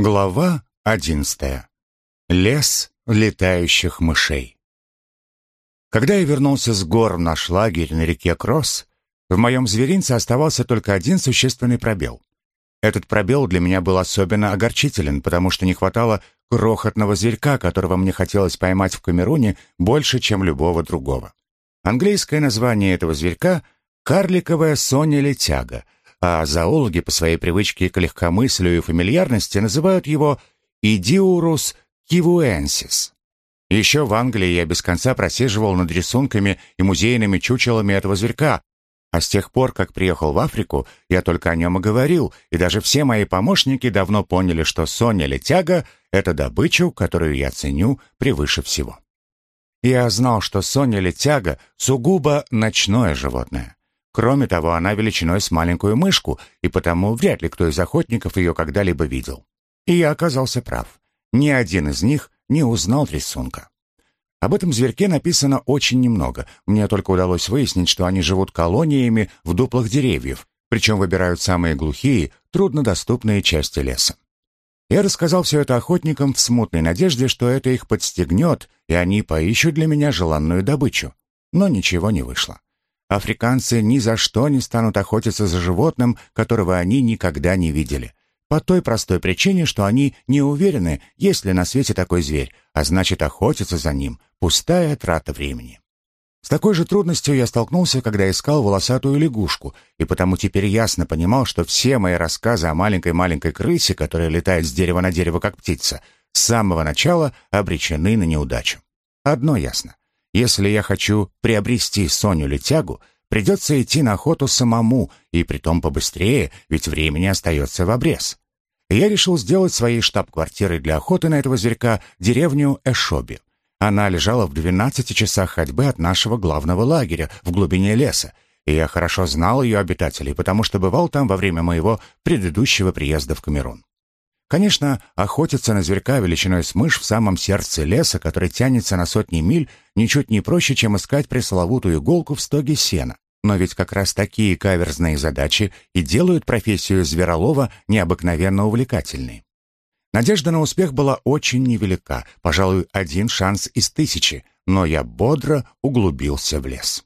Глава одиннадцатая. Лес летающих мышей. Когда я вернулся с гор в наш на реке Кросс, в моем зверинце оставался только один существенный пробел. Этот пробел для меня был особенно огорчителен, потому что не хватало крохотного зверька, которого мне хотелось поймать в Камеруне больше, чем любого другого. Английское название этого зверька — карликовая соня-летяга — а зоологи по своей привычке к легкомыслию и фамильярности называют его «идиурус кивуэнсис». Еще в Англии я без конца просиживал над рисунками и музейными чучелами этого зверька, а с тех пор, как приехал в Африку, я только о нем и говорил, и даже все мои помощники давно поняли, что Соня-летяга — это добычу, которую я ценю превыше всего. Я знал, что Соня-летяга — сугубо ночное животное. Кроме того, она величиной с маленькую мышку, и потому вряд ли кто из охотников ее когда-либо видел. И я оказался прав. Ни один из них не узнал рисунка. Об этом зверьке написано очень немного. Мне только удалось выяснить, что они живут колониями в дуплах деревьев, причем выбирают самые глухие, труднодоступные части леса. Я рассказал все это охотникам в смутной надежде, что это их подстегнет, и они поищут для меня желанную добычу. Но ничего не вышло. Африканцы ни за что не станут охотиться за животным, которого они никогда не видели. По той простой причине, что они не уверены, есть ли на свете такой зверь, а значит охотиться за ним – пустая трата времени. С такой же трудностью я столкнулся, когда искал волосатую лягушку, и потому теперь ясно понимал, что все мои рассказы о маленькой-маленькой крысе, которая летает с дерева на дерево, как птица, с самого начала обречены на неудачу. Одно ясно. Если я хочу приобрести Соню-летягу, придется идти на охоту самому, и притом побыстрее, ведь времени остается в обрез. Я решил сделать своей штаб-квартирой для охоты на этого зверька деревню Эшоби. Она лежала в 12 часах ходьбы от нашего главного лагеря в глубине леса, и я хорошо знал ее обитателей, потому что бывал там во время моего предыдущего приезда в Камерун. Конечно, охотиться на зверька величиной с мышь в самом сердце леса, который тянется на сотни миль, ничуть не проще, чем искать пресловутую иголку в стоге сена. Но ведь как раз такие каверзные задачи и делают профессию зверолова необыкновенно увлекательной. Надежда на успех была очень невелика, пожалуй, один шанс из тысячи, но я бодро углубился в лес.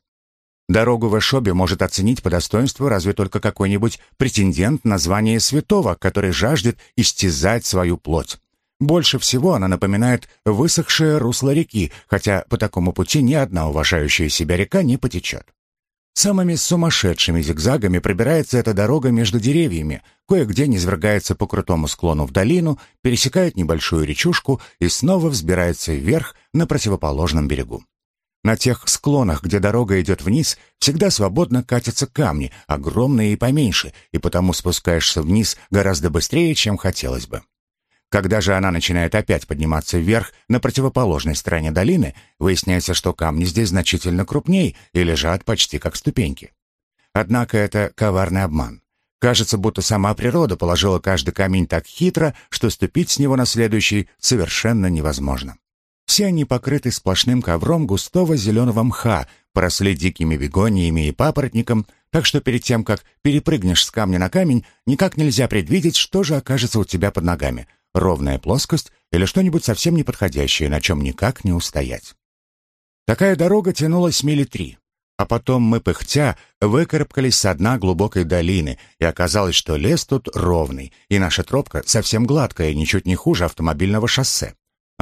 Дорогу в Эшобе может оценить по достоинству разве только какой-нибудь претендент на звание святого, который жаждет истязать свою плоть. Больше всего она напоминает высохшее русло реки, хотя по такому пути ни одна уважающая себя река не потечет. Самыми сумасшедшими зигзагами пробирается эта дорога между деревьями, кое-где низвергается по крутому склону в долину, пересекает небольшую речушку и снова взбирается вверх на противоположном берегу. На тех склонах, где дорога идет вниз, всегда свободно катятся камни, огромные и поменьше, и потому спускаешься вниз гораздо быстрее, чем хотелось бы. Когда же она начинает опять подниматься вверх на противоположной стороне долины, выясняется, что камни здесь значительно крупнее и лежат почти как ступеньки. Однако это коварный обман. Кажется, будто сама природа положила каждый камень так хитро, что ступить с него на следующий совершенно невозможно. Все они покрыты сплошным ковром густого зеленого мха, поросли дикими бегониями и папоротником, так что перед тем, как перепрыгнешь с камня на камень, никак нельзя предвидеть, что же окажется у тебя под ногами — ровная плоскость или что-нибудь совсем неподходящее, на чем никак не устоять. Такая дорога тянулась мили три, а потом мы, пыхтя, выкарабкались со дна глубокой долины, и оказалось, что лес тут ровный, и наша тропка совсем гладкая, ничуть не хуже автомобильного шоссе.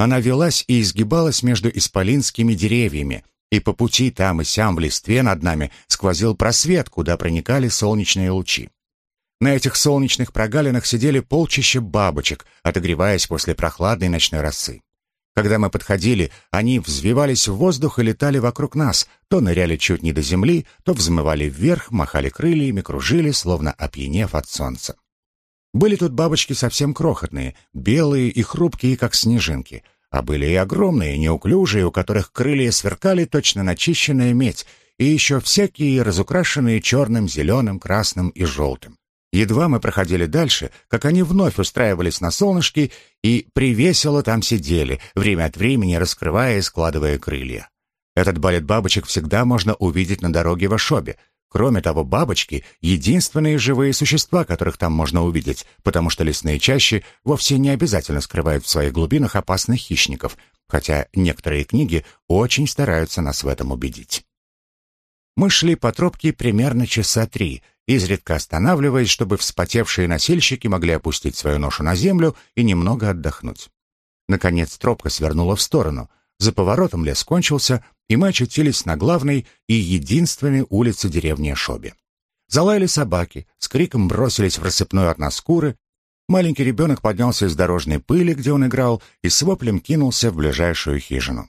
Она велась и изгибалась между исполинскими деревьями, и по пути там и сям в листве над нами сквозил просвет, куда проникали солнечные лучи. На этих солнечных прогалинах сидели полчища бабочек, отогреваясь после прохладной ночной росы. Когда мы подходили, они взвивались в воздух и летали вокруг нас, то ныряли чуть не до земли, то взмывали вверх, махали крыльями, кружили, словно опьянев от солнца. Были тут бабочки совсем крохотные, белые и хрупкие, как снежинки, а были и огромные, неуклюжие, у которых крылья сверкали точно начищенная медь, и еще всякие разукрашенные черным, зеленым, красным и желтым. Едва мы проходили дальше, как они вновь устраивались на солнышке и привесело там сидели, время от времени раскрывая и складывая крылья. Этот балет бабочек всегда можно увидеть на дороге в Ашобе. Кроме того, бабочки — единственные живые существа, которых там можно увидеть, потому что лесные чащи вовсе не обязательно скрывают в своих глубинах опасных хищников, хотя некоторые книги очень стараются нас в этом убедить. Мы шли по тропке примерно часа три, изредка останавливаясь, чтобы вспотевшие носильщики могли опустить свою ношу на землю и немного отдохнуть. Наконец тропка свернула в сторону. За поворотом лес кончился, и мы очутились на главной и единственной улице деревни Шоби. Залаяли собаки, с криком бросились в рассыпную от нас куры. Маленький ребенок поднялся из дорожной пыли, где он играл, и с воплем кинулся в ближайшую хижину.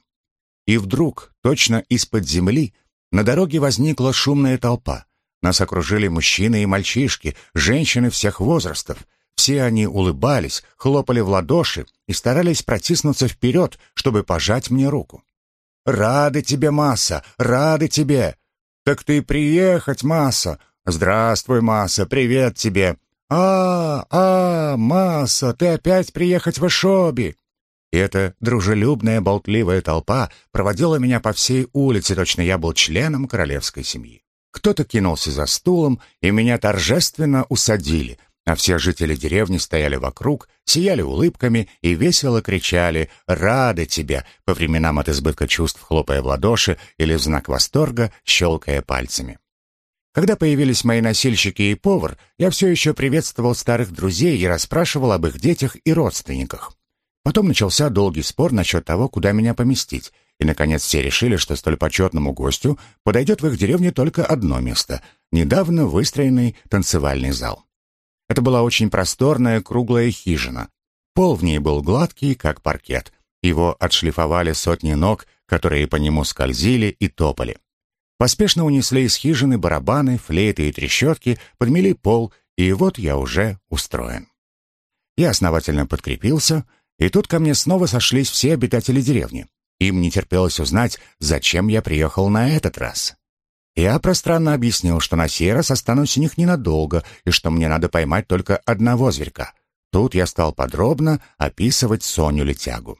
И вдруг, точно из-под земли, на дороге возникла шумная толпа. Нас окружили мужчины и мальчишки, женщины всех возрастов. Все они улыбались, хлопали в ладоши и старались протиснуться вперед, чтобы пожать мне руку. «Рады тебе, Масса, рады тебе!» «Так ты приехать, Масса!» «Здравствуй, Масса, привет тебе!» «А, а, Масса, ты опять приехать в Ишоби!» И эта дружелюбная, болтливая толпа проводила меня по всей улице, точно я был членом королевской семьи. Кто-то кинулся за стулом, и меня торжественно усадили, а все жители деревни стояли вокруг, сияли улыбками и весело кричали «Рады тебе!» по временам от избытка чувств хлопая в ладоши или в знак восторга щелкая пальцами. Когда появились мои носильщики и повар, я все еще приветствовал старых друзей и расспрашивал об их детях и родственниках. Потом начался долгий спор насчет того, куда меня поместить, и, наконец, все решили, что столь почетному гостю подойдет в их деревне только одно место — недавно выстроенный танцевальный зал. Это была очень просторная круглая хижина. Пол в ней был гладкий, как паркет. Его отшлифовали сотни ног, которые по нему скользили и топали. Поспешно унесли из хижины барабаны, флейты и трещотки, подмели пол, и вот я уже устроен. Я основательно подкрепился, и тут ко мне снова сошлись все обитатели деревни. Им не терпелось узнать, зачем я приехал на этот раз. Я пространно объяснил, что на сей раз останусь у них ненадолго и что мне надо поймать только одного зверька. Тут я стал подробно описывать Соню-летягу.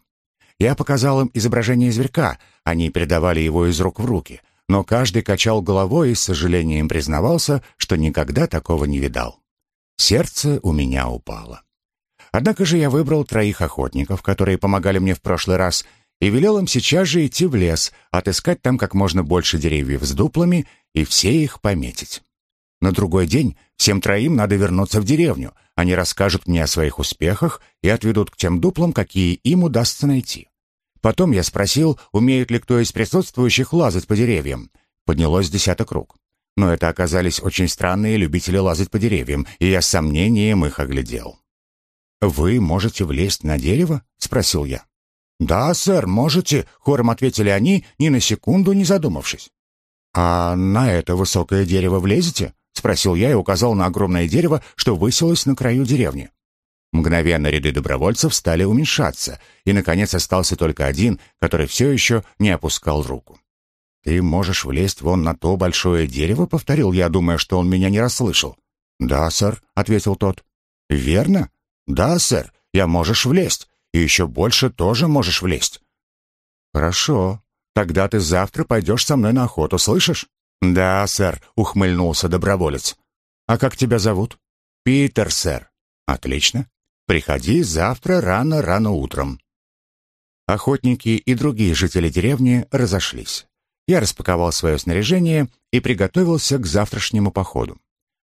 Я показал им изображение зверька, они передавали его из рук в руки, но каждый качал головой и с сожалением признавался, что никогда такого не видал. Сердце у меня упало. Однако же я выбрал троих охотников, которые помогали мне в прошлый раз, и велел им сейчас же идти в лес, отыскать там как можно больше деревьев с дуплами и все их пометить. На другой день всем троим надо вернуться в деревню. Они расскажут мне о своих успехах и отведут к тем дуплам, какие им удастся найти. Потом я спросил, умеет ли кто из присутствующих лазать по деревьям. Поднялось десяток рук. Но это оказались очень странные любители лазать по деревьям, и я с сомнением их оглядел. «Вы можете влезть на дерево?» — спросил я. «Да, сэр, можете», — хором ответили они, ни на секунду не задумавшись. «А на это высокое дерево влезете?» — спросил я и указал на огромное дерево, что высилось на краю деревни. Мгновенно ряды добровольцев стали уменьшаться, и, наконец, остался только один, который все еще не опускал руку. «Ты можешь влезть вон на то большое дерево?» — повторил я, думая, что он меня не расслышал. «Да, сэр», — ответил тот. «Верно?» «Да, сэр, я можешь влезть и еще больше тоже можешь влезть». «Хорошо. Тогда ты завтра пойдешь со мной на охоту, слышишь?» «Да, сэр», — ухмыльнулся доброволец. «А как тебя зовут?» «Питер, сэр». «Отлично. Приходи завтра рано-рано утром». Охотники и другие жители деревни разошлись. Я распаковал свое снаряжение и приготовился к завтрашнему походу.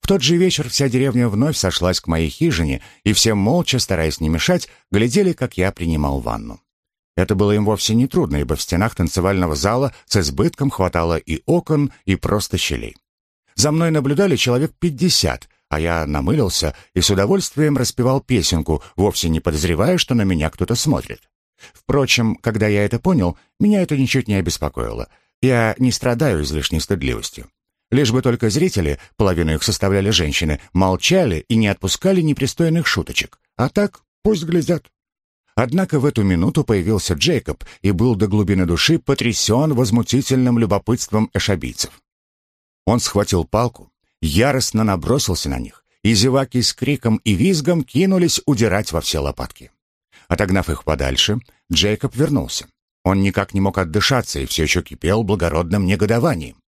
В тот же вечер вся деревня вновь сошлась к моей хижине, и все молча, стараясь не мешать, глядели, как я принимал ванну. Это было им вовсе не трудно, ибо в стенах танцевального зала с избытком хватало и окон, и просто щелей. За мной наблюдали человек пятьдесят, а я намылился и с удовольствием распевал песенку, вовсе не подозревая, что на меня кто-то смотрит. Впрочем, когда я это понял, меня это ничуть не обеспокоило. Я не страдаю излишней стыдливостью. Лишь бы только зрители, половину их составляли женщины, молчали и не отпускали непристойных шуточек. А так пусть глядят. Однако в эту минуту появился Джейкоб и был до глубины души потрясен возмутительным любопытством эшабийцев. Он схватил палку, яростно набросился на них, и зеваки с криком и визгом кинулись удирать во все лопатки. Отогнав их подальше, Джейкоб вернулся. Он никак не мог отдышаться и все еще кипел благородным негодованием.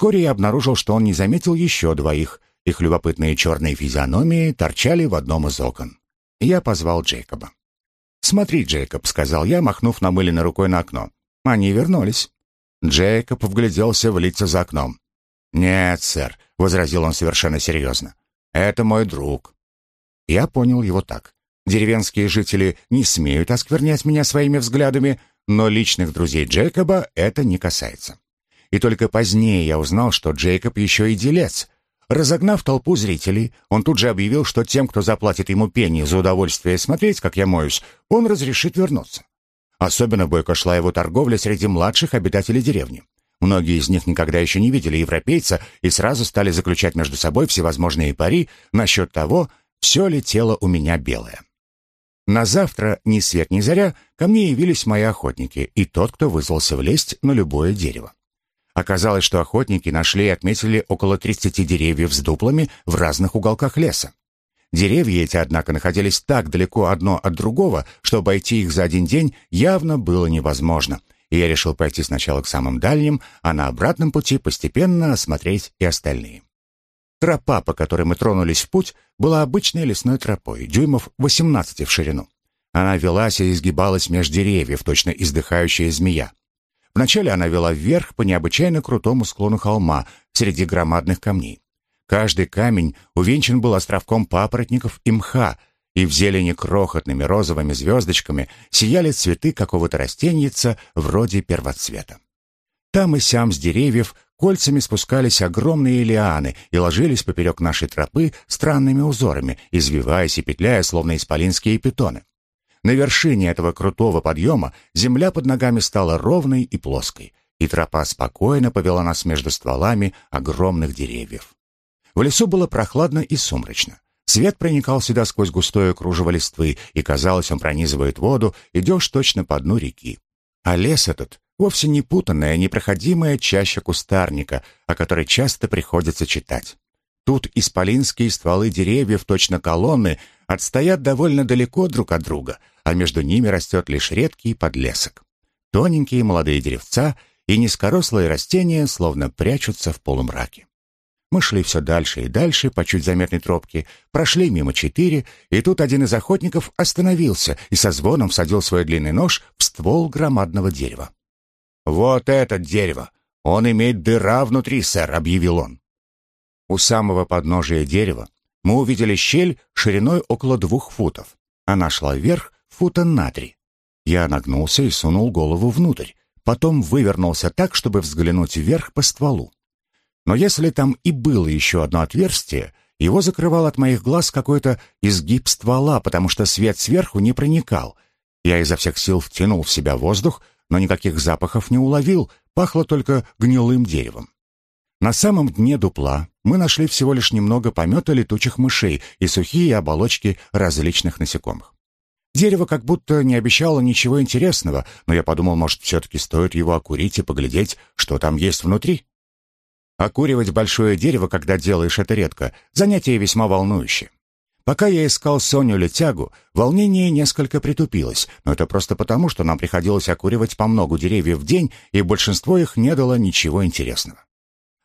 Вскоре я обнаружил, что он не заметил еще двоих. Их любопытные черные физиономии торчали в одном из окон. Я позвал Джейкоба. «Смотри, Джейкоб», — сказал я, махнув намыленной рукой на окно. Они вернулись. Джейкоб вгляделся в лица за окном. «Нет, сэр», — возразил он совершенно серьезно. «Это мой друг». Я понял его так. Деревенские жители не смеют осквернять меня своими взглядами, но личных друзей Джейкоба это не касается. И только позднее я узнал, что Джейкоб еще и делец. Разогнав толпу зрителей, он тут же объявил, что тем, кто заплатит ему пени за удовольствие смотреть, как я моюсь, он разрешит вернуться. Особенно бойко шла его торговля среди младших обитателей деревни. Многие из них никогда еще не видели европейца и сразу стали заключать между собой всевозможные пари насчет того, все ли тело у меня белое. На завтра, ни свет ни заря, ко мне явились мои охотники и тот, кто вызвался влезть на любое дерево. Оказалось, что охотники нашли и отметили около 30 деревьев с дуплами в разных уголках леса. Деревья эти, однако, находились так далеко одно от другого, что обойти их за один день явно было невозможно, и я решил пойти сначала к самым дальним, а на обратном пути постепенно осмотреть и остальные. Тропа, по которой мы тронулись в путь, была обычной лесной тропой, дюймов 18 в ширину. Она велась и изгибалась меж деревьев, точно издыхающая змея. Вначале она вела вверх по необычайно крутому склону холма среди громадных камней. Каждый камень увенчан был островком папоротников и мха, и в зелени крохотными розовыми звездочками сияли цветы какого-то растеньица вроде первоцвета. Там и сям с деревьев кольцами спускались огромные лианы и ложились поперек нашей тропы странными узорами, извиваясь и петляя, словно исполинские питоны. На вершине этого крутого подъема земля под ногами стала ровной и плоской, и тропа спокойно повела нас между стволами огромных деревьев. В лесу было прохладно и сумрачно. Свет проникал сюда сквозь густое кружево листвы, и, казалось, он пронизывает воду, идешь точно по дну реки. А лес этот вовсе не путанная, непроходимая чаща кустарника, о которой часто приходится читать. Тут исполинские стволы деревьев, точно колонны, отстоят довольно далеко друг от друга, а между ними растет лишь редкий подлесок. Тоненькие молодые деревца и низкорослые растения словно прячутся в полумраке. Мы шли все дальше и дальше по чуть заметной тропке, прошли мимо четыре, и тут один из охотников остановился и со звоном всадил свой длинный нож в ствол громадного дерева. «Вот это дерево! Он имеет дыра внутри, сэр», — объявил он. У самого подножия дерева мы увидели щель шириной около двух футов. Она шла вверх фута на три. Я нагнулся и сунул голову внутрь, потом вывернулся так, чтобы взглянуть вверх по стволу. Но если там и было еще одно отверстие, его закрывал от моих глаз какой-то изгиб ствола, потому что свет сверху не проникал. Я изо всех сил втянул в себя воздух, но никаких запахов не уловил, пахло только гнилым деревом. На самом дне дупла мы нашли всего лишь немного помета летучих мышей и сухие оболочки различных насекомых. Дерево как будто не обещало ничего интересного, но я подумал, может, все-таки стоит его окурить и поглядеть, что там есть внутри. Окуривать большое дерево, когда делаешь это редко, занятие весьма волнующее. Пока я искал Соню летягу, волнение несколько притупилось, но это просто потому, что нам приходилось окуривать по многу деревьев в день, и большинство их не дало ничего интересного.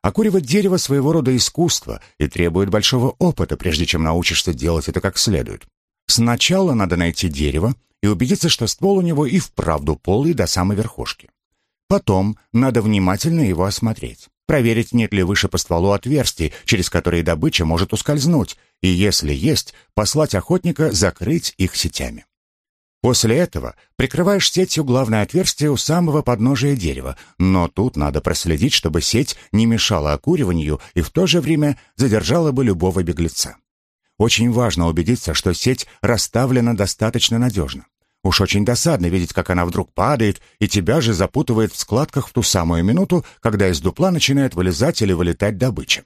Окуривать дерево своего рода искусство и требует большого опыта, прежде чем научишься делать это как следует. Сначала надо найти дерево и убедиться, что ствол у него и вправду полый до самой верхушки. Потом надо внимательно его осмотреть, проверить, нет ли выше по стволу отверстий, через которые добыча может ускользнуть, и если есть, послать охотника закрыть их сетями. После этого прикрываешь сетью главное отверстие у самого подножия дерева, но тут надо проследить, чтобы сеть не мешала окуриванию и в то же время задержала бы любого беглеца. Очень важно убедиться, что сеть расставлена достаточно надежно. Уж очень досадно видеть, как она вдруг падает, и тебя же запутывает в складках в ту самую минуту, когда из дупла начинает вылезать или вылетать добыча.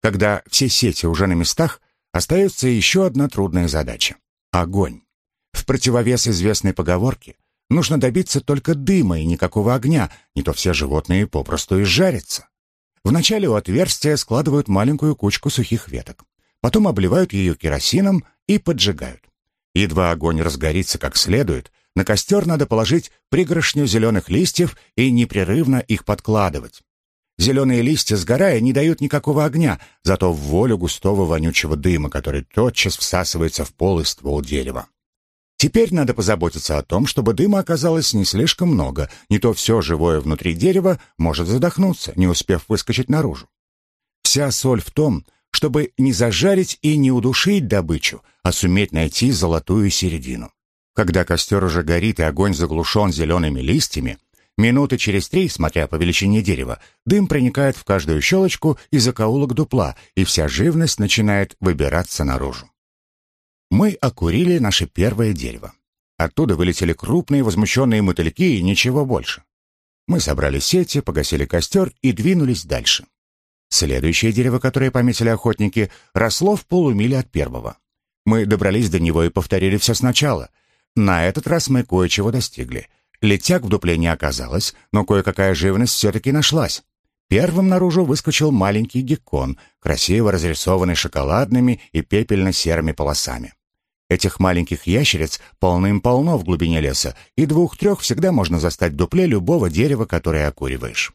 Когда все сети уже на местах, остается еще одна трудная задача — огонь. В противовес известной поговорке нужно добиться только дыма и никакого огня, не то все животные попросту изжарятся. Вначале у отверстия складывают маленькую кучку сухих веток, потом обливают ее керосином и поджигают. Едва огонь разгорится как следует, на костер надо положить пригоршню зеленых листьев и непрерывно их подкладывать. Зеленые листья, сгорая, не дают никакого огня, зато в волю густого вонючего дыма, который тотчас всасывается в пол и ствол дерева. Теперь надо позаботиться о том, чтобы дыма оказалось не слишком много, не то все живое внутри дерева может задохнуться, не успев выскочить наружу. Вся соль в том, чтобы не зажарить и не удушить добычу, а суметь найти золотую середину. Когда костер уже горит и огонь заглушен зелеными листьями, минуты через три, смотря по величине дерева, дым проникает в каждую щелочку и закоулок дупла, и вся живность начинает выбираться наружу. Мы окурили наше первое дерево. Оттуда вылетели крупные возмущенные мотыльки и ничего больше. Мы собрали сети, погасили костер и двинулись дальше. Следующее дерево, которое пометили охотники, росло в полумиле от первого. Мы добрались до него и повторили все сначала. На этот раз мы кое-чего достигли. Летяг в дупле не оказалось, но кое-какая живность все-таки нашлась. Первым наружу выскочил маленький геккон, красиво разрисованный шоколадными и пепельно-серыми полосами. Этих маленьких ящериц полным-полно в глубине леса, и двух-трех всегда можно застать в дупле любого дерева, которое окуриваешь.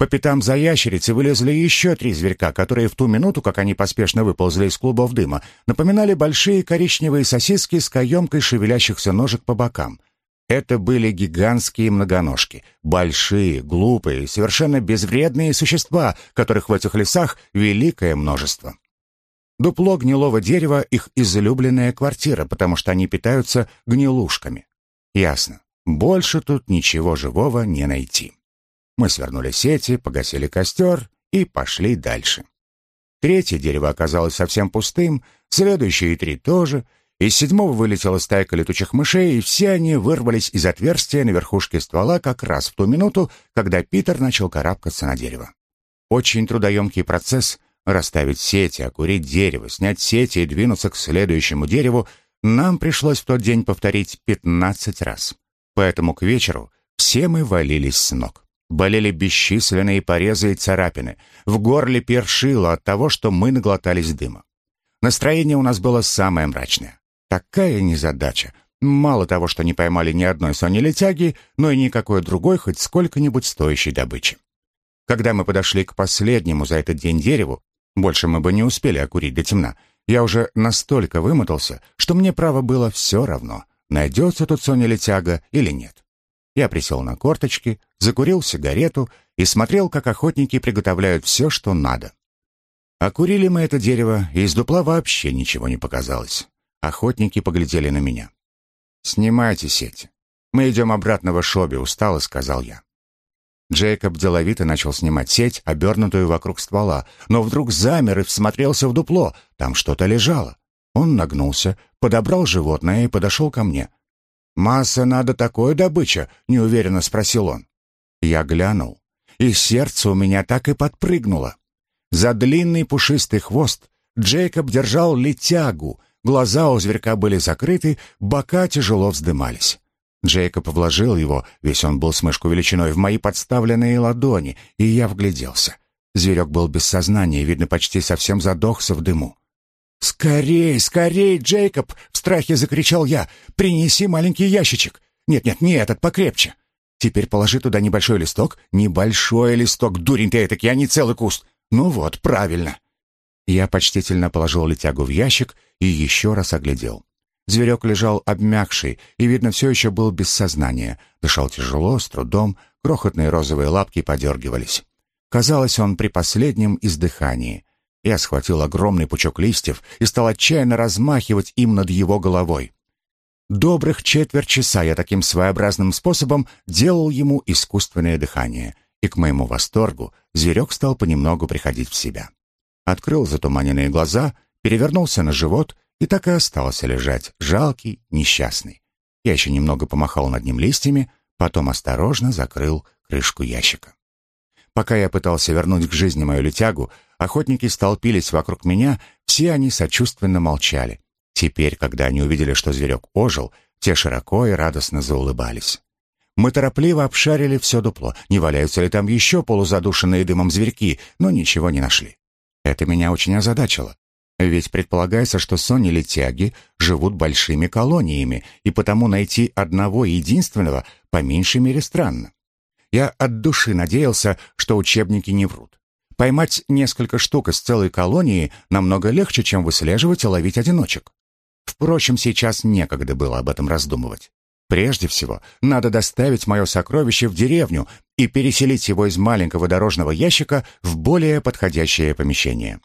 По пятам за ящерицей вылезли еще три зверька, которые в ту минуту, как они поспешно выползли из клубов дыма, напоминали большие коричневые сосиски с каемкой шевелящихся ножек по бокам. Это были гигантские многоножки, большие, глупые, совершенно безвредные существа, которых в этих лесах великое множество. Дупло гнилого дерева — их излюбленная квартира, потому что они питаются гнилушками. Ясно. Больше тут ничего живого не найти. Мы свернули сети, погасили костер и пошли дальше. Третье дерево оказалось совсем пустым, следующие три тоже — из седьмого вылетела стайка летучих мышей, и все они вырвались из отверстия на верхушке ствола как раз в ту минуту, когда Питер начал карабкаться на дерево. Очень трудоемкий процесс — расставить сети, окурить дерево, снять сети и двинуться к следующему дереву — нам пришлось в тот день повторить пятнадцать раз. Поэтому к вечеру все мы валились с ног. Болели бесчисленные порезы и царапины. В горле першило от того, что мы наглотались дыма. Настроение у нас было самое мрачное. Такая незадача. Мало того, что не поймали ни одной сони-летяги, но и никакой другой хоть сколько-нибудь стоящей добычи. Когда мы подошли к последнему за этот день дереву, больше мы бы не успели окурить до темна, я уже настолько вымотался, что мне право было все равно, найдется тут соня-летяга или нет. Я присел на корточки, закурил сигарету и смотрел, как охотники приготовляют все, что надо. Окурили мы это дерево, и из дупла вообще ничего не показалось. Охотники поглядели на меня. «Снимайте сеть. Мы идем обратно в Шоби», — устало сказал я. Джейкоб деловито начал снимать сеть, обернутую вокруг ствола, но вдруг замер и всмотрелся в дупло. Там что-то лежало. Он нагнулся, подобрал животное и подошел ко мне. «Масса надо такое добыча?» — неуверенно спросил он. Я глянул, и сердце у меня так и подпрыгнуло. За длинный пушистый хвост Джейкоб держал летягу, Глаза у зверька были закрыты, бока тяжело вздымались. Джейкоб вложил его, весь он был с мышку величиной, в мои подставленные ладони, и я вгляделся. Зверек был без сознания, видно, почти совсем задохся в дыму. «Скорей, скорей, Джейкоб!» — в страхе закричал я. «Принеси маленький ящичек! Нет-нет, не этот, покрепче! Теперь положи туда небольшой листок. Небольшой листок, дурень ты этак, я не целый куст! Ну вот, правильно!» Я почтительно положил летягу в ящик и еще раз оглядел. Зверек лежал обмякший и, видно, все еще был без сознания. Дышал тяжело, с трудом, крохотные розовые лапки подергивались. Казалось, он при последнем издыхании. Я схватил огромный пучок листьев и стал отчаянно размахивать им над его головой. Добрых четверть часа я таким своеобразным способом делал ему искусственное дыхание, и к моему восторгу зверек стал понемногу приходить в себя открыл затуманенные глаза, перевернулся на живот и так и остался лежать, жалкий, несчастный. Я еще немного помахал над ним листьями, потом осторожно закрыл крышку ящика. Пока я пытался вернуть к жизни мою летягу, охотники столпились вокруг меня, все они сочувственно молчали. Теперь, когда они увидели, что зверек ожил, те широко и радостно заулыбались. Мы торопливо обшарили все дупло, не валяются ли там еще полузадушенные дымом зверьки, но ничего не нашли. Это меня очень озадачило. Ведь предполагается, что сони-летяги живут большими колониями, и потому найти одного единственного по меньшей мере странно. Я от души надеялся, что учебники не врут. Поймать несколько штук из целой колонии намного легче, чем выслеживать и ловить одиночек. Впрочем, сейчас некогда было об этом раздумывать. Прежде всего, надо доставить мое сокровище в деревню и переселить его из маленького дорожного ящика в более подходящее помещение.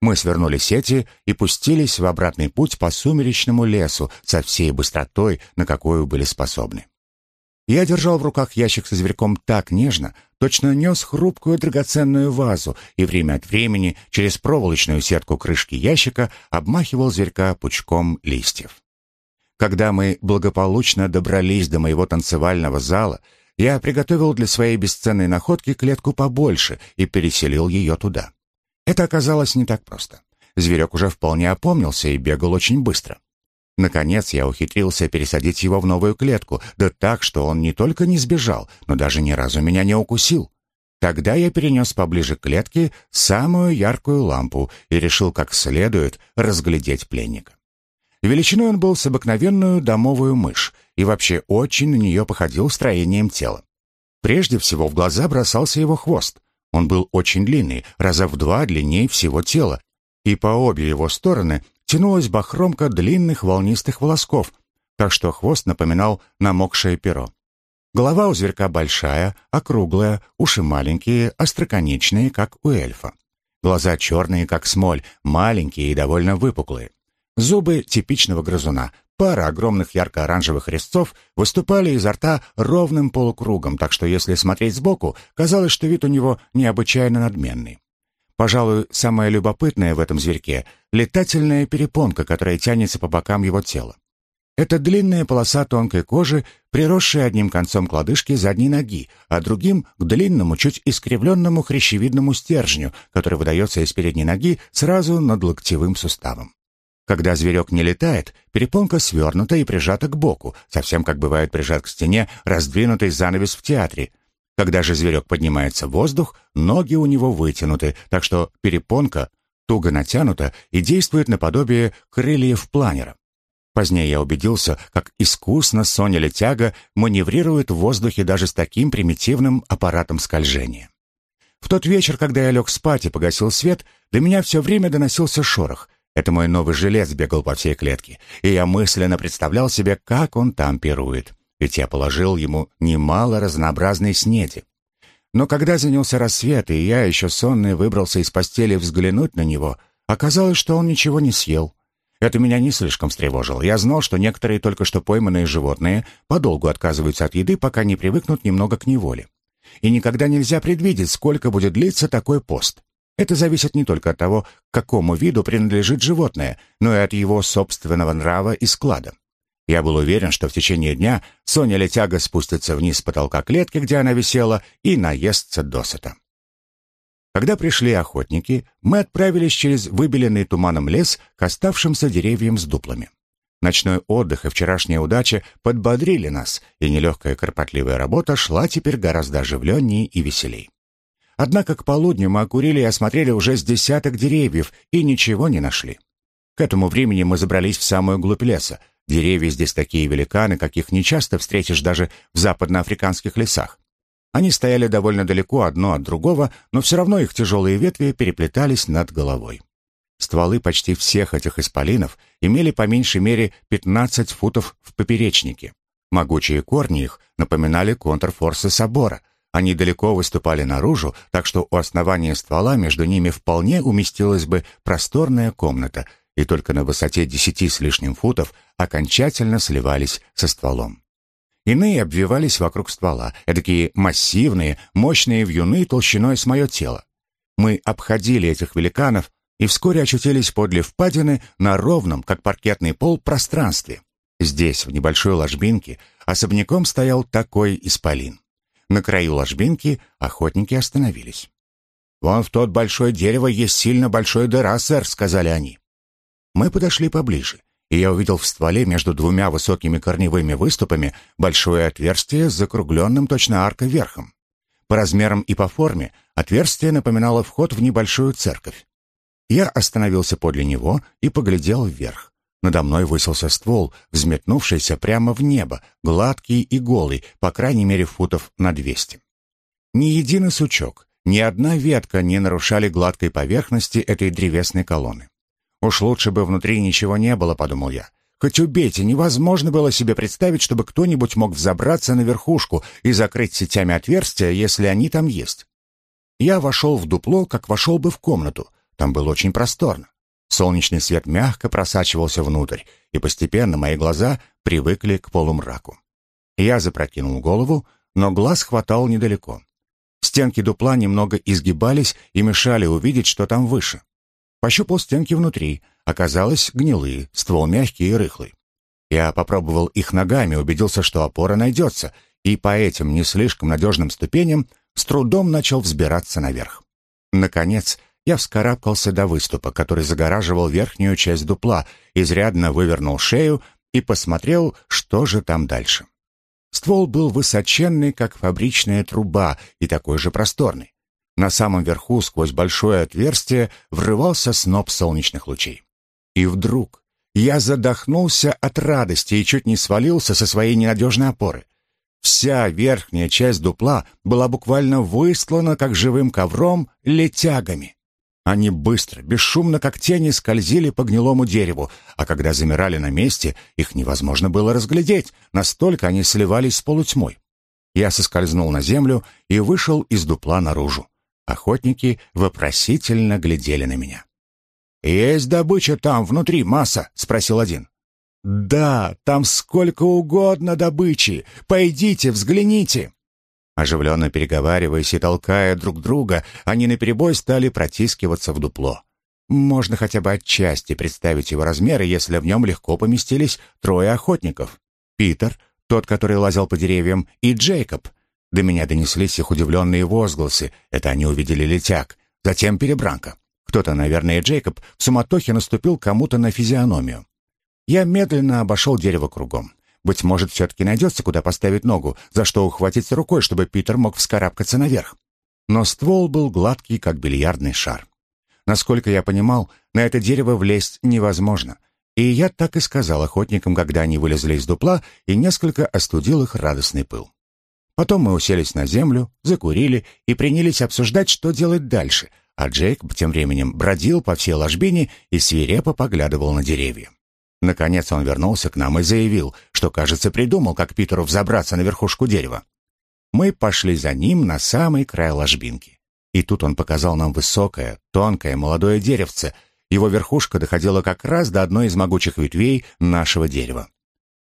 Мы свернули сети и пустились в обратный путь по сумеречному лесу со всей быстротой, на какую были способны. Я держал в руках ящик со зверьком так нежно, точно нес хрупкую драгоценную вазу и время от времени через проволочную сетку крышки ящика обмахивал зверька пучком листьев. Когда мы благополучно добрались до моего танцевального зала, я приготовил для своей бесценной находки клетку побольше и переселил ее туда. Это оказалось не так просто. Зверек уже вполне опомнился и бегал очень быстро. Наконец я ухитрился пересадить его в новую клетку, да так, что он не только не сбежал, но даже ни разу меня не укусил. Тогда я перенес поближе к клетке самую яркую лампу и решил как следует разглядеть пленника. Величиной он был с обыкновенную домовую мышь и вообще очень на нее походил строением тела. Прежде всего в глаза бросался его хвост. Он был очень длинный, раза в два длиннее всего тела, и по обе его стороны тянулась бахромка длинных волнистых волосков, так что хвост напоминал намокшее перо. Голова у зверька большая, округлая, уши маленькие, остроконечные, как у эльфа. Глаза черные, как смоль, маленькие и довольно выпуклые. Зубы типичного грызуна, пара огромных ярко-оранжевых резцов выступали изо рта ровным полукругом, так что если смотреть сбоку, казалось, что вид у него необычайно надменный. Пожалуй, самое любопытное в этом зверьке — летательная перепонка, которая тянется по бокам его тела. Это длинная полоса тонкой кожи, приросшая одним концом к лодыжке задней ноги, а другим — к длинному, чуть искривленному хрящевидному стержню, который выдается из передней ноги сразу над локтевым суставом. Когда зверек не летает, перепонка свернута и прижата к боку, совсем как бывает прижат к стене раздвинутый занавес в театре. Когда же зверек поднимается в воздух, ноги у него вытянуты, так что перепонка туго натянута и действует наподобие крыльев планера. Позднее я убедился, как искусно Соня Летяга маневрирует в воздухе даже с таким примитивным аппаратом скольжения. В тот вечер, когда я лег спать и погасил свет, до меня все время доносился шорох — это мой новый жилец бегал по всей клетке, и я мысленно представлял себе, как он там пирует. Ведь я положил ему немало разнообразной снеди. Но когда занялся рассвет, и я еще сонный выбрался из постели взглянуть на него, оказалось, что он ничего не съел. Это меня не слишком встревожило. Я знал, что некоторые только что пойманные животные подолгу отказываются от еды, пока не привыкнут немного к неволе. И никогда нельзя предвидеть, сколько будет длиться такой пост. Это зависит не только от того, какому виду принадлежит животное, но и от его собственного нрава и склада. Я был уверен, что в течение дня Соня Летяга спустится вниз с потолка клетки, где она висела, и наестся досыта. Когда пришли охотники, мы отправились через выбеленный туманом лес к оставшимся деревьям с дуплами. Ночной отдых и вчерашняя удача подбодрили нас, и нелегкая кропотливая работа шла теперь гораздо оживленнее и веселей. Однако к полудню мы окурили и осмотрели уже с десяток деревьев и ничего не нашли. К этому времени мы забрались в самую глубь леса. Деревья здесь такие великаны, каких нечасто встретишь даже в западноафриканских лесах. Они стояли довольно далеко одно от другого, но все равно их тяжелые ветви переплетались над головой. Стволы почти всех этих исполинов имели по меньшей мере 15 футов в поперечнике. Могучие корни их напоминали контрфорсы собора — они далеко выступали наружу, так что у основания ствола между ними вполне уместилась бы просторная комната, и только на высоте десяти с лишним футов окончательно сливались со стволом. Иные обвивались вокруг ствола, такие массивные, мощные вьюны толщиной с мое тело. Мы обходили этих великанов и вскоре очутились подле впадины на ровном, как паркетный пол, пространстве. Здесь, в небольшой ложбинке, особняком стоял такой исполин. На краю ложбинки охотники остановились. «Вон в тот большое дерево есть сильно большой дыра, сэр», — сказали они. Мы подошли поближе, и я увидел в стволе между двумя высокими корневыми выступами большое отверстие с закругленным точно аркой верхом. По размерам и по форме отверстие напоминало вход в небольшую церковь. Я остановился подле него и поглядел вверх. Надо мной высился ствол, взметнувшийся прямо в небо, гладкий и голый, по крайней мере футов на двести. Ни единый сучок, ни одна ветка не нарушали гладкой поверхности этой древесной колонны. «Уж лучше бы внутри ничего не было», — подумал я. Хоть убейте, невозможно было себе представить, чтобы кто-нибудь мог взобраться на верхушку и закрыть сетями отверстия, если они там есть. Я вошел в дупло, как вошел бы в комнату. Там было очень просторно. Солнечный свет мягко просачивался внутрь, и постепенно мои глаза привыкли к полумраку. Я запрокинул голову, но глаз хватал недалеко. Стенки дупла немного изгибались и мешали увидеть, что там выше. Пощупал стенки внутри, Оказалось, гнилые, ствол мягкий и рыхлый. Я попробовал их ногами, убедился, что опора найдется, и по этим не слишком надежным ступеням с трудом начал взбираться наверх. Наконец, я вскарабкался до выступа, который загораживал верхнюю часть дупла, изрядно вывернул шею и посмотрел, что же там дальше. Ствол был высоченный, как фабричная труба, и такой же просторный. На самом верху, сквозь большое отверстие, врывался сноп солнечных лучей. И вдруг я задохнулся от радости и чуть не свалился со своей ненадежной опоры. Вся верхняя часть дупла была буквально выстлана, как живым ковром, летягами. Они быстро, бесшумно, как тени, скользили по гнилому дереву, а когда замирали на месте, их невозможно было разглядеть, настолько они сливались с полутьмой. Я соскользнул на землю и вышел из дупла наружу. Охотники вопросительно глядели на меня. «Есть добыча там, внутри, масса?» — спросил один. «Да, там сколько угодно добычи. Пойдите, взгляните». Оживленно переговариваясь и толкая друг друга, они наперебой стали протискиваться в дупло. Можно хотя бы отчасти представить его размеры, если в нем легко поместились трое охотников. Питер, тот, который лазил по деревьям, и Джейкоб. До меня донеслись их удивленные возгласы. Это они увидели летяг. Затем перебранка. Кто-то, наверное, Джейкоб, в суматохе наступил кому-то на физиономию. Я медленно обошел дерево кругом. Быть может, все-таки найдется, куда поставить ногу, за что ухватиться рукой, чтобы Питер мог вскарабкаться наверх. Но ствол был гладкий, как бильярдный шар. Насколько я понимал, на это дерево влезть невозможно. И я так и сказал охотникам, когда они вылезли из дупла, и несколько остудил их радостный пыл. Потом мы уселись на землю, закурили и принялись обсуждать, что делать дальше — а Джейк тем временем бродил по всей ложбине и свирепо поглядывал на деревья. Наконец он вернулся к нам и заявил, что, кажется, придумал, как Питеру взобраться на верхушку дерева. Мы пошли за ним на самый край ложбинки. И тут он показал нам высокое, тонкое, молодое деревце. Его верхушка доходила как раз до одной из могучих ветвей нашего дерева.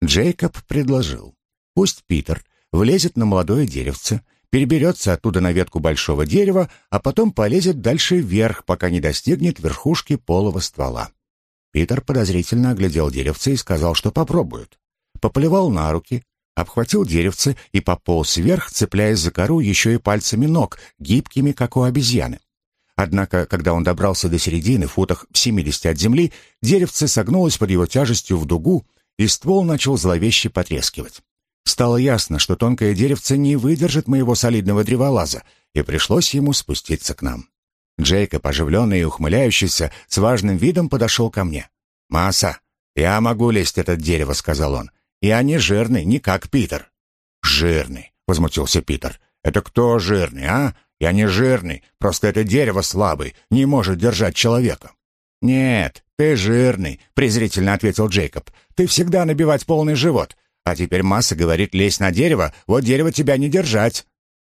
Джейкоб предложил, пусть Питер влезет на молодое деревце переберется оттуда на ветку большого дерева, а потом полезет дальше вверх, пока не достигнет верхушки полого ствола. Питер подозрительно оглядел деревце и сказал, что попробует. Поплевал на руки, обхватил деревце и пополз вверх, цепляясь за кору еще и пальцами ног, гибкими, как у обезьяны. Однако, когда он добрался до середины, футах в 70 от земли, деревце согнулось под его тяжестью в дугу, и ствол начал зловеще потрескивать. Стало ясно, что тонкое деревце не выдержит моего солидного древолаза, и пришлось ему спуститься к нам. Джейкоб, оживленный и ухмыляющийся, с важным видом подошел ко мне. «Масса, я могу лезть это дерево», — сказал он. «Я не жирный, не как Питер». «Жирный», — возмутился Питер. «Это кто жирный, а? Я не жирный, просто это дерево слабый, не может держать человека». «Нет, ты жирный», — презрительно ответил Джейкоб. «Ты всегда набивать полный живот. А теперь масса говорит, лезь на дерево, вот дерево тебя не держать.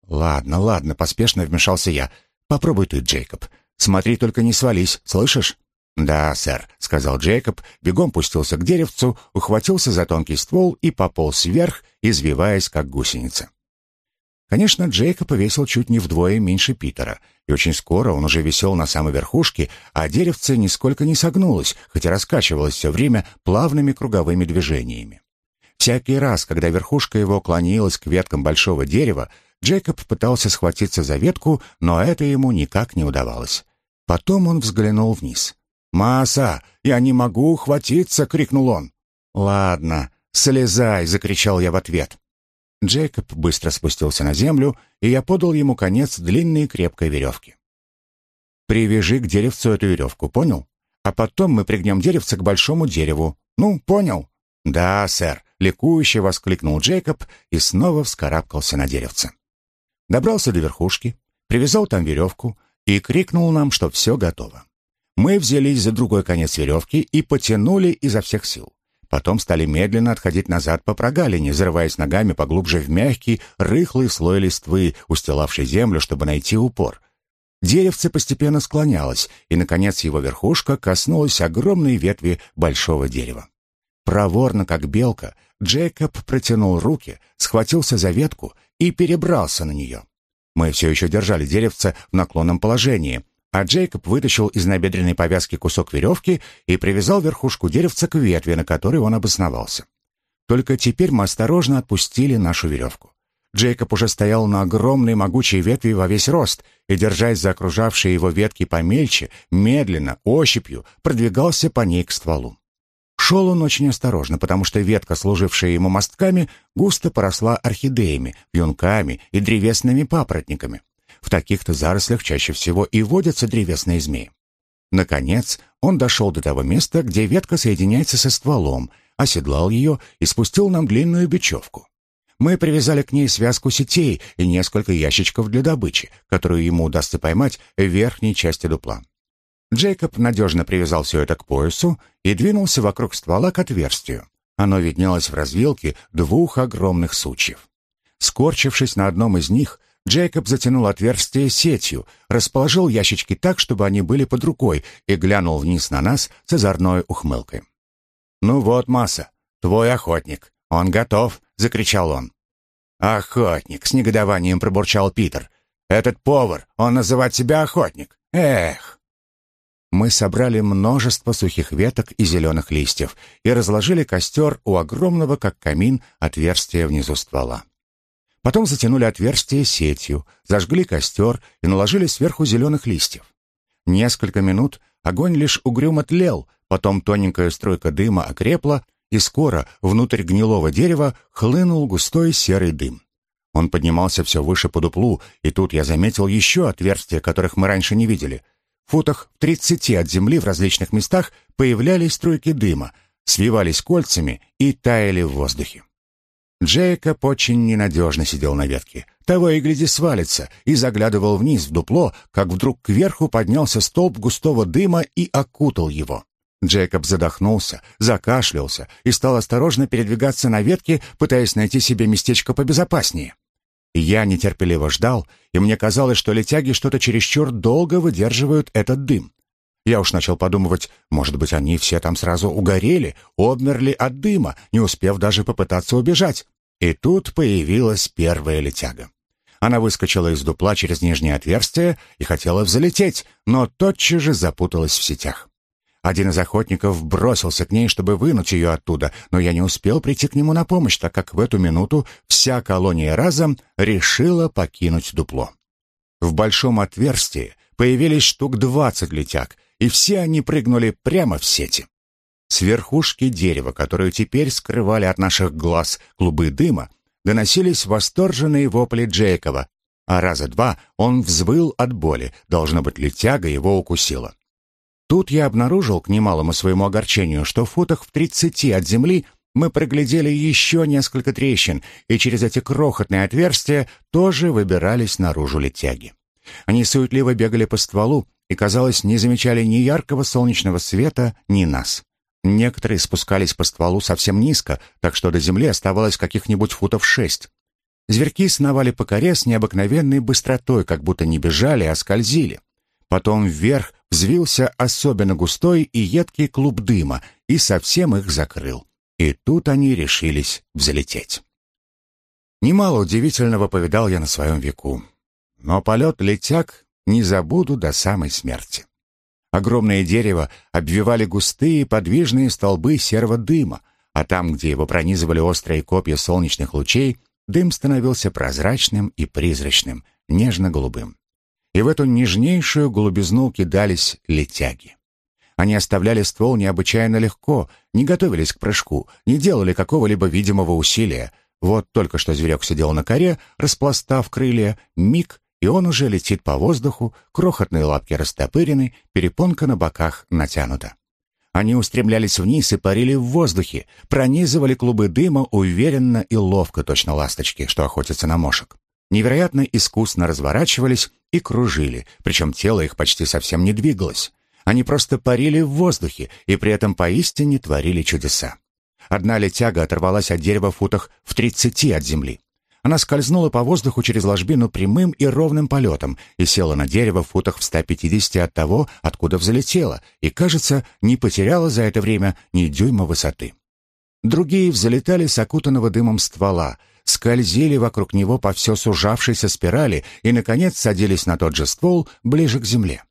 Ладно, ладно, поспешно вмешался я. Попробуй ты, Джейкоб. Смотри, только не свались, слышишь? «Да, сэр», — сказал Джейкоб, бегом пустился к деревцу, ухватился за тонкий ствол и пополз вверх, извиваясь, как гусеница. Конечно, Джейкоб весил чуть не вдвое меньше Питера, и очень скоро он уже висел на самой верхушке, а деревце нисколько не согнулось, хотя раскачивалось все время плавными круговыми движениями. Всякий раз, когда верхушка его клонилась к веткам большого дерева, Джейкоб пытался схватиться за ветку, но это ему никак не удавалось. Потом он взглянул вниз. «Маса, я не могу ухватиться!» — крикнул он. «Ладно, слезай!» — закричал я в ответ. Джейкоб быстро спустился на землю, и я подал ему конец длинной крепкой веревки. «Привяжи к деревцу эту веревку, понял? А потом мы пригнем деревце к большому дереву. Ну, понял?» «Да, сэр», — ликующе воскликнул Джейкоб и снова вскарабкался на деревце. Добрался до верхушки, привязал там веревку и крикнул нам, что все готово. Мы взялись за другой конец веревки и потянули изо всех сил. Потом стали медленно отходить назад по прогалине, зарываясь ногами поглубже в мягкий, рыхлый слой листвы, устилавший землю, чтобы найти упор. Деревце постепенно склонялось, и, наконец, его верхушка коснулась огромной ветви большого дерева. Проворно, как белка, Джейкоб протянул руки, схватился за ветку и перебрался на нее. Мы все еще держали деревце в наклонном положении, а Джейкоб вытащил из набедренной повязки кусок веревки и привязал верхушку деревца к ветви, на которой он обосновался. Только теперь мы осторожно отпустили нашу веревку. Джейкоб уже стоял на огромной могучей ветви во весь рост и, держась за окружавшие его ветки помельче, медленно, ощупью, продвигался по ней к стволу. Шел он очень осторожно, потому что ветка, служившая ему мостками, густо поросла орхидеями, вьюнками и древесными папоротниками. В таких-то зарослях чаще всего и водятся древесные змеи. Наконец, он дошел до того места, где ветка соединяется со стволом, оседлал ее и спустил нам длинную бечевку. Мы привязали к ней связку сетей и несколько ящичков для добычи, которую ему удастся поймать в верхней части дупла. Джейкоб надежно привязал все это к поясу и двинулся вокруг ствола к отверстию. Оно виднелось в развилке двух огромных сучьев. Скорчившись на одном из них, Джейкоб затянул отверстие сетью, расположил ящички так, чтобы они были под рукой, и глянул вниз на нас с озорной ухмылкой. «Ну вот, Масса, твой охотник. Он готов!» — закричал он. «Охотник!» — с негодованием пробурчал Питер. «Этот повар, он называет себя охотник. Эх!» Мы собрали множество сухих веток и зеленых листьев и разложили костер у огромного, как камин, отверстия внизу ствола. Потом затянули отверстие сетью, зажгли костер и наложили сверху зеленых листьев. Несколько минут огонь лишь угрюмо тлел, потом тоненькая струйка дыма окрепла, и скоро внутрь гнилого дерева хлынул густой серый дым. Он поднимался все выше по дуплу, и тут я заметил еще отверстия, которых мы раньше не видели. Футах в тридцати от земли в различных местах появлялись струйки дыма, свивались кольцами и таяли в воздухе. Джейкоб очень ненадежно сидел на ветке. Того и гляди свалится, и заглядывал вниз в дупло, как вдруг кверху поднялся столб густого дыма и окутал его. Джейкоб задохнулся, закашлялся и стал осторожно передвигаться на ветке, пытаясь найти себе местечко побезопаснее. Я нетерпеливо ждал, и мне казалось, что летяги что-то чересчур долго выдерживают этот дым. Я уж начал подумывать, может быть, они все там сразу угорели, обмерли от дыма, не успев даже попытаться убежать. И тут появилась первая летяга. Она выскочила из дупла через нижнее отверстие и хотела взлететь, но тотчас же запуталась в сетях. Один из охотников бросился к ней, чтобы вынуть ее оттуда, но я не успел прийти к нему на помощь, так как в эту минуту вся колония разом решила покинуть дупло. В большом отверстии появились штук двадцать летяг, и все они прыгнули прямо в сети. С верхушки дерева, которую теперь скрывали от наших глаз клубы дыма, доносились восторженные вопли Джейкова, а раза два он взвыл от боли, должно быть, летяга его укусила. Тут я обнаружил, к немалому своему огорчению, что в футах в тридцати от земли мы проглядели еще несколько трещин, и через эти крохотные отверстия тоже выбирались наружу летяги. Они суетливо бегали по стволу и, казалось, не замечали ни яркого солнечного света, ни нас. Некоторые спускались по стволу совсем низко, так что до земли оставалось каких-нибудь футов шесть. Зверьки сновали по коре с необыкновенной быстротой, как будто не бежали, а скользили. Потом вверх взвился особенно густой и едкий клуб дыма и совсем их закрыл. И тут они решились взлететь. Немало удивительного повидал я на своем веку. Но полет летяг не забуду до самой смерти. Огромное дерево обвивали густые подвижные столбы серого дыма, а там, где его пронизывали острые копья солнечных лучей, дым становился прозрачным и призрачным, нежно-голубым. И в эту нежнейшую голубизну кидались летяги. Они оставляли ствол необычайно легко, не готовились к прыжку, не делали какого-либо видимого усилия. Вот только что зверек сидел на коре, распластав крылья, миг, и он уже летит по воздуху, крохотные лапки растопырены, перепонка на боках натянута. Они устремлялись вниз и парили в воздухе, пронизывали клубы дыма уверенно и ловко, точно ласточки, что охотятся на мошек. невероятно искусно разворачивались и кружили, причем тело их почти совсем не двигалось. Они просто парили в воздухе и при этом поистине творили чудеса. Одна летяга оторвалась от дерева в футах в тридцати от земли. Она скользнула по воздуху через ложбину прямым и ровным полетом и села на дерево в футах в 150 от того, откуда взлетела, и, кажется, не потеряла за это время ни дюйма высоты. Другие взлетали с окутанного дымом ствола, скользили вокруг него по все сужавшейся спирали и, наконец, садились на тот же ствол ближе к земле.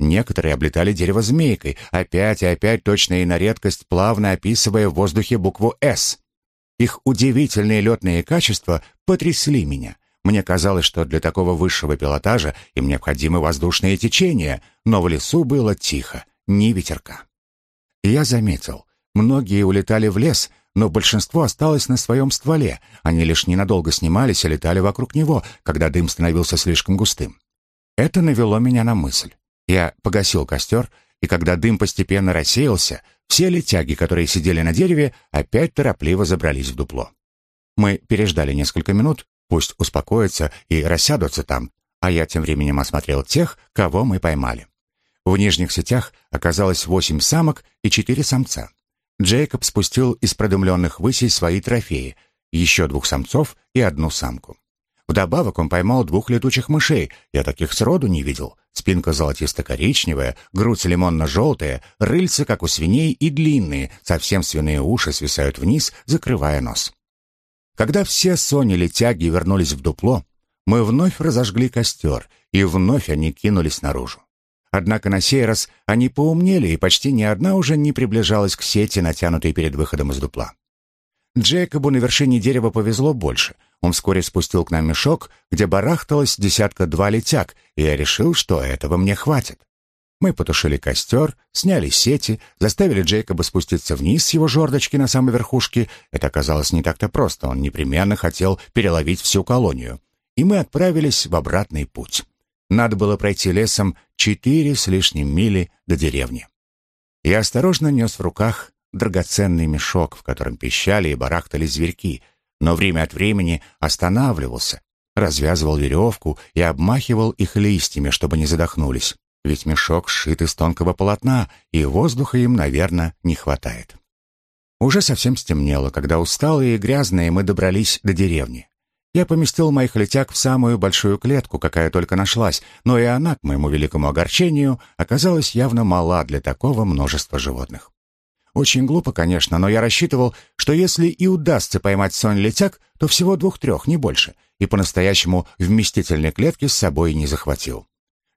Некоторые облетали дерево змейкой, опять и опять точно и на редкость плавно описывая в воздухе букву «С». Их удивительные летные качества потрясли меня. Мне казалось, что для такого высшего пилотажа им необходимы воздушные течения, но в лесу было тихо, ни ветерка. Я заметил, многие улетали в лес, но большинство осталось на своем стволе. Они лишь ненадолго снимались и летали вокруг него, когда дым становился слишком густым. Это навело меня на мысль. Я погасил костер, и когда дым постепенно рассеялся, все летяги, которые сидели на дереве, опять торопливо забрались в дупло. Мы переждали несколько минут, пусть успокоятся и рассядутся там, а я тем временем осмотрел тех, кого мы поймали. В нижних сетях оказалось восемь самок и четыре самца. Джейкоб спустил из продымленных высей свои трофеи, еще двух самцов и одну самку. Вдобавок он поймал двух летучих мышей, я таких сроду не видел. Спинка золотисто-коричневая, грудь лимонно-желтая, рыльца, как у свиней, и длинные, совсем свиные уши свисают вниз, закрывая нос. Когда все сони-летяги вернулись в дупло, мы вновь разожгли костер, и вновь они кинулись наружу. Однако на сей раз они поумнели, и почти ни одна уже не приближалась к сети, натянутой перед выходом из дупла. Джейкобу на вершине дерева повезло больше. Он вскоре спустил к нам мешок, где барахталось десятка-два летяг, и я решил, что этого мне хватит. Мы потушили костер, сняли сети, заставили Джейкоба спуститься вниз с его жердочки на самой верхушке. Это оказалось не так-то просто, он непременно хотел переловить всю колонию. И мы отправились в обратный путь. Надо было пройти лесом четыре с лишним мили до деревни. Я осторожно нес в руках драгоценный мешок, в котором пищали и барахтали зверьки, но время от времени останавливался, развязывал веревку и обмахивал их листьями, чтобы не задохнулись, ведь мешок сшит из тонкого полотна, и воздуха им, наверное, не хватает. Уже совсем стемнело, когда усталые и грязные мы добрались до деревни. Я поместил моих летяг в самую большую клетку, какая только нашлась, но и она, к моему великому огорчению, оказалась явно мала для такого множества животных. Очень глупо, конечно, но я рассчитывал, что если и удастся поймать сонь-летяг, то всего двух-трех, не больше, и по-настоящему вместительной клетки с собой не захватил.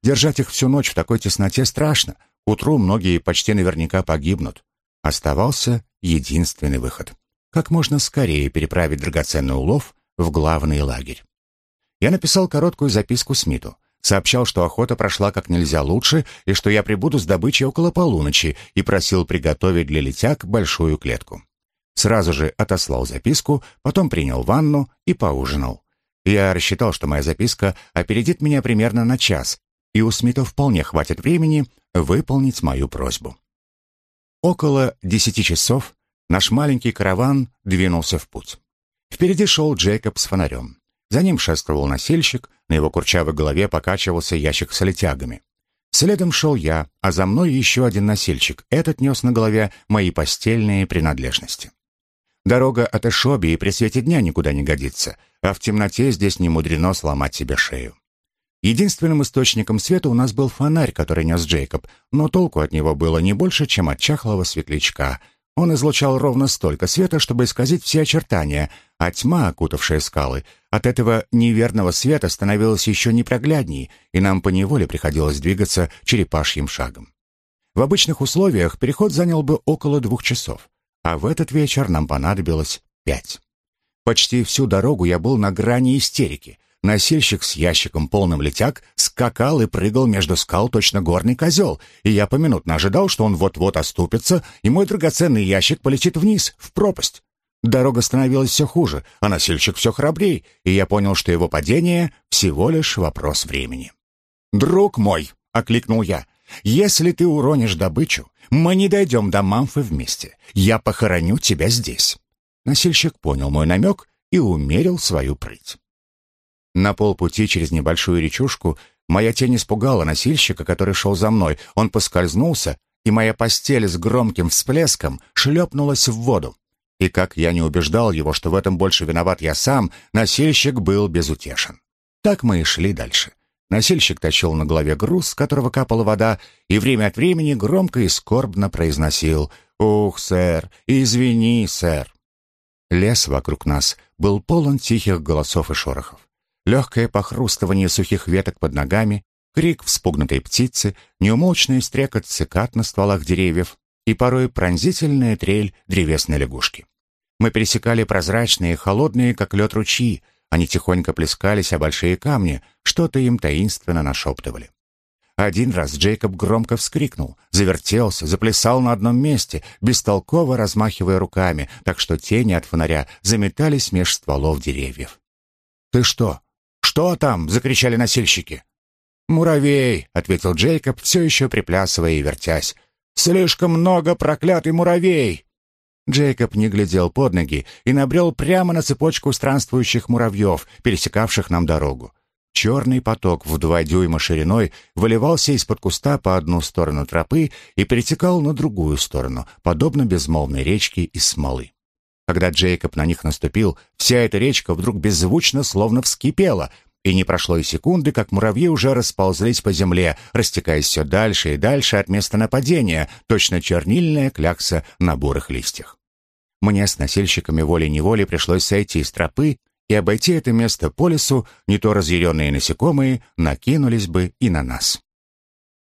Держать их всю ночь в такой тесноте страшно. К утру многие почти наверняка погибнут. Оставался единственный выход. Как можно скорее переправить драгоценный улов в главный лагерь. Я написал короткую записку Смиту сообщал, что охота прошла как нельзя лучше и что я прибуду с добычей около полуночи и просил приготовить для летяг большую клетку. Сразу же отослал записку, потом принял ванну и поужинал. Я рассчитал, что моя записка опередит меня примерно на час, и у Смита вполне хватит времени выполнить мою просьбу. Около десяти часов наш маленький караван двинулся в путь. Впереди шел Джейкоб с фонарем. За ним шествовал носильщик, на его курчавой голове покачивался ящик с летягами. Следом шел я, а за мной еще один носильщик. Этот нес на голове мои постельные принадлежности. Дорога от Эшоби и при свете дня никуда не годится, а в темноте здесь не мудрено сломать себе шею. Единственным источником света у нас был фонарь, который нес Джейкоб, но толку от него было не больше, чем от чахлого светлячка — он излучал ровно столько света, чтобы исказить все очертания, а тьма, окутавшая скалы, от этого неверного света становилась еще непроглядней, и нам поневоле приходилось двигаться черепашьим шагом. В обычных условиях переход занял бы около двух часов, а в этот вечер нам понадобилось пять. Почти всю дорогу я был на грани истерики. Носильщик с ящиком полным летяг скакал и прыгал между скал точно горный козел, и я поминутно ожидал, что он вот-вот оступится, и мой драгоценный ящик полетит вниз, в пропасть. Дорога становилась все хуже, а носильщик все храбрей, и я понял, что его падение — всего лишь вопрос времени. «Друг мой!» — окликнул я. «Если ты уронишь добычу, мы не дойдем до Мамфы вместе. Я похороню тебя здесь». Носильщик понял мой намек и умерил свою прыть. На полпути через небольшую речушку моя тень испугала носильщика, который шел за мной. Он поскользнулся, и моя постель с громким всплеском шлепнулась в воду. И как я не убеждал его, что в этом больше виноват я сам, носильщик был безутешен. Так мы и шли дальше. Носильщик тащил на голове груз, с которого капала вода, и время от времени громко и скорбно произносил «Ух, сэр, извини, сэр». Лес вокруг нас был полон тихих голосов и шорохов. Легкое похрустывание сухих веток под ногами, крик вспугнутой птицы, неумолчный стрекот цикад на стволах деревьев и порой пронзительная трель древесной лягушки. Мы пересекали прозрачные, холодные, как лед ручьи, они тихонько плескались о большие камни, что-то им таинственно нашептывали. Один раз Джейкоб громко вскрикнул, завертелся, заплясал на одном месте, бестолково размахивая руками, так что тени от фонаря заметались меж стволов деревьев. «Ты что? Что там?» — закричали носильщики. «Муравей!» — ответил Джейкоб, все еще приплясывая и вертясь. «Слишком много проклятый муравей!» Джейкоб не глядел под ноги и набрел прямо на цепочку странствующих муравьев, пересекавших нам дорогу. Черный поток в два дюйма шириной выливался из-под куста по одну сторону тропы и перетекал на другую сторону, подобно безмолвной речке из смолы. Когда Джейкоб на них наступил, вся эта речка вдруг беззвучно словно вскипела, и не прошло и секунды, как муравьи уже расползлись по земле, растекаясь все дальше и дальше от места нападения, точно чернильная клякса на бурых листьях. Мне с носильщиками волей-неволей пришлось сойти с тропы и обойти это место по лесу, не то разъяренные насекомые накинулись бы и на нас.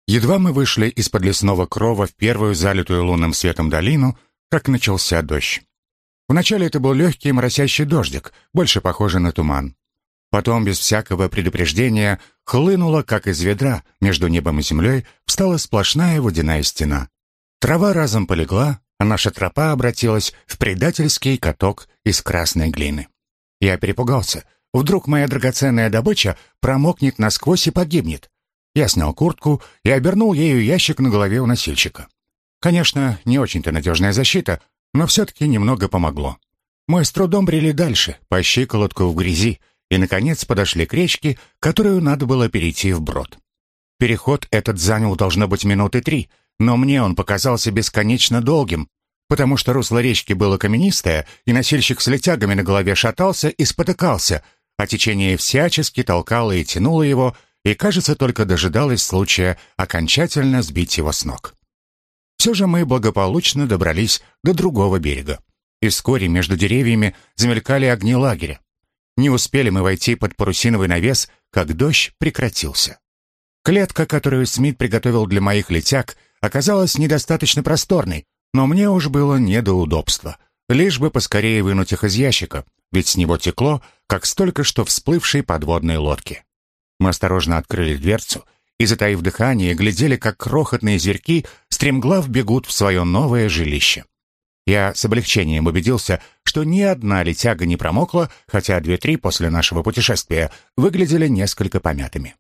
Едва мы вышли из-под лесного крова в первую залитую лунным светом долину, как начался дождь. Вначале это был легкий моросящий дождик, больше похожий на туман. Потом, без всякого предупреждения, хлынула, как из ведра, между небом и землей встала сплошная водяная стена. Трава разом полегла, а наша тропа обратилась в предательский каток из красной глины. Я перепугался. Вдруг моя драгоценная добыча промокнет насквозь и погибнет. Я снял куртку и обернул ею ящик на голове у носильщика. Конечно, не очень-то надежная защита, но все-таки немного помогло. Мы с трудом брели дальше, по щиколотку в грязи, и, наконец, подошли к речке, которую надо было перейти вброд. Переход этот занял, должно быть, минуты три, но мне он показался бесконечно долгим, потому что русло речки было каменистое, и носильщик с летягами на голове шатался и спотыкался, а течение всячески толкало и тянуло его, и, кажется, только дожидалось случая окончательно сбить его с ног. Все же мы благополучно добрались до другого берега, и вскоре между деревьями замелькали огни лагеря. Не успели мы войти под парусиновый навес, как дождь прекратился. Клетка, которую Смит приготовил для моих летяг, оказалась недостаточно просторной, но мне уж было не до удобства. Лишь бы поскорее вынуть их из ящика, ведь с него текло, как столько что всплывшей подводной лодки. Мы осторожно открыли дверцу и, затаив дыхание, глядели, как крохотные зверьки стремглав бегут в свое новое жилище. Я с облегчением убедился, что ни одна летяга не промокла, хотя две-три после нашего путешествия выглядели несколько помятыми.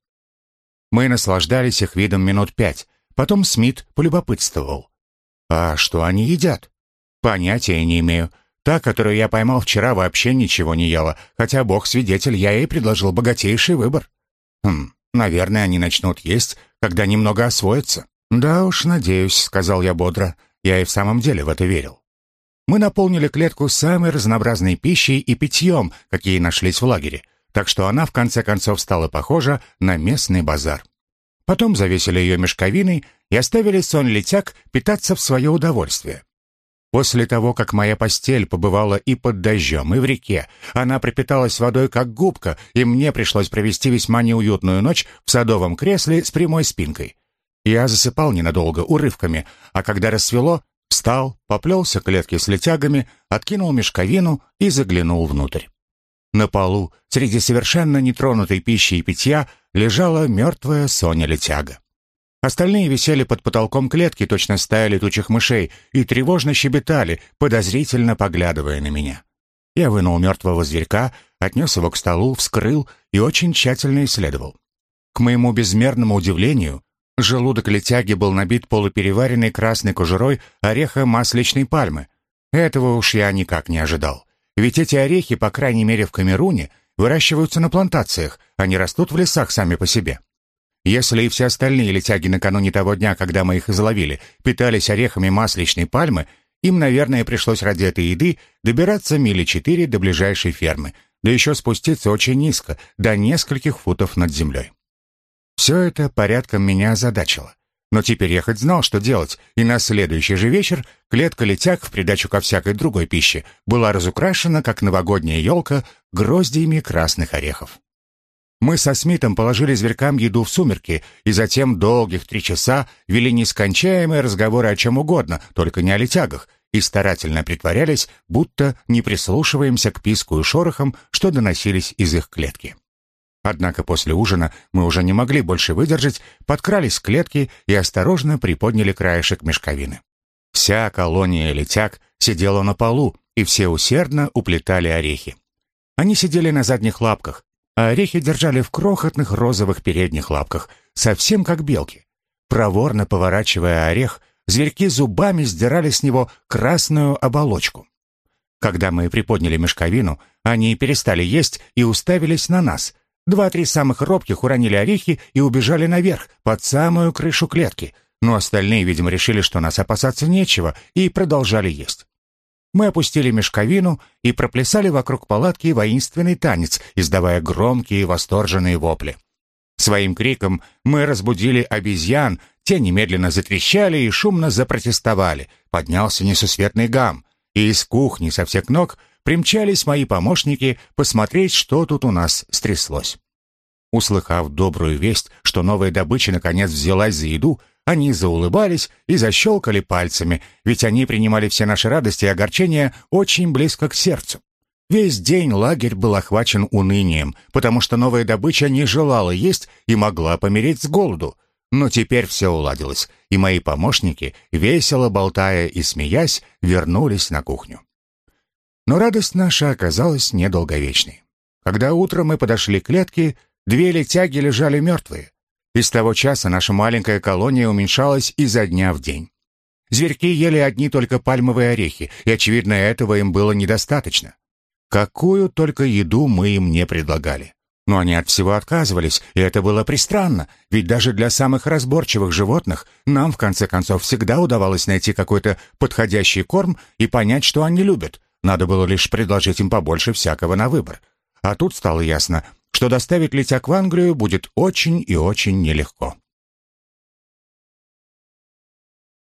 Мы наслаждались их видом минут пять. Потом Смит полюбопытствовал. «А что они едят?» «Понятия не имею. Та, которую я поймал вчера, вообще ничего не ела, хотя бог свидетель, я ей предложил богатейший выбор». «Хм, наверное, они начнут есть, когда немного освоятся». «Да уж, надеюсь», — сказал я бодро. Я и в самом деле в это верил. Мы наполнили клетку самой разнообразной пищей и питьем, какие нашлись в лагере, так что она в конце концов стала похожа на местный базар. Потом завесили ее мешковиной и оставили сон-летяг питаться в свое удовольствие. После того, как моя постель побывала и под дождем, и в реке, она пропиталась водой как губка, и мне пришлось провести весьма неуютную ночь в садовом кресле с прямой спинкой. Я засыпал ненадолго, урывками, а когда рассвело, Встал, поплелся к клетке с летягами, откинул мешковину и заглянул внутрь. На полу, среди совершенно нетронутой пищи и питья, лежала мертвая Соня-летяга. Остальные висели под потолком клетки, точно стая летучих мышей, и тревожно щебетали, подозрительно поглядывая на меня. Я вынул мертвого зверька, отнес его к столу, вскрыл и очень тщательно исследовал. К моему безмерному удивлению, Желудок летяги был набит полупереваренной красной кожурой ореха масличной пальмы. Этого уж я никак не ожидал. Ведь эти орехи, по крайней мере в Камеруне, выращиваются на плантациях, они растут в лесах сами по себе. Если и все остальные летяги накануне того дня, когда мы их изловили, питались орехами масличной пальмы, им, наверное, пришлось ради этой еды добираться мили четыре до ближайшей фермы, да еще спуститься очень низко, до нескольких футов над землей. Все это порядком меня озадачило. Но теперь я хоть знал, что делать, и на следующий же вечер клетка летяг в придачу ко всякой другой пище была разукрашена, как новогодняя елка, гроздьями красных орехов. Мы со Смитом положили зверькам еду в сумерки, и затем долгих три часа вели нескончаемые разговоры о чем угодно, только не о летягах, и старательно притворялись, будто не прислушиваемся к писку и шорохам, что доносились из их клетки. Однако после ужина мы уже не могли больше выдержать, подкрались к клетке и осторожно приподняли краешек мешковины. Вся колония летяг сидела на полу, и все усердно уплетали орехи. Они сидели на задних лапках, а орехи держали в крохотных розовых передних лапках, совсем как белки. Проворно поворачивая орех, зверьки зубами сдирали с него красную оболочку. Когда мы приподняли мешковину, они перестали есть и уставились на нас. Два-три самых робких уронили орехи и убежали наверх, под самую крышу клетки, но остальные, видимо, решили, что нас опасаться нечего, и продолжали есть. Мы опустили мешковину и проплясали вокруг палатки воинственный танец, издавая громкие восторженные вопли. Своим криком мы разбудили обезьян, те немедленно затрещали и шумно запротестовали. Поднялся несусветный гам, и из кухни со всех ног примчались мои помощники посмотреть, что тут у нас стряслось. Услыхав добрую весть, что новая добыча наконец взялась за еду, они заулыбались и защелкали пальцами, ведь они принимали все наши радости и огорчения очень близко к сердцу. Весь день лагерь был охвачен унынием, потому что новая добыча не желала есть и могла помереть с голоду. Но теперь все уладилось, и мои помощники, весело болтая и смеясь, вернулись на кухню. Но радость наша оказалась недолговечной. Когда утром мы подошли к клетке, две летяги лежали мертвые. И с того часа наша маленькая колония уменьшалась изо дня в день. Зверьки ели одни только пальмовые орехи, и, очевидно, этого им было недостаточно. Какую только еду мы им не предлагали. Но они от всего отказывались, и это было пристранно, ведь даже для самых разборчивых животных нам, в конце концов, всегда удавалось найти какой-то подходящий корм и понять, что они любят. Надо было лишь предложить им побольше всякого на выбор. А тут стало ясно, что доставить летяк в Англию будет очень и очень нелегко.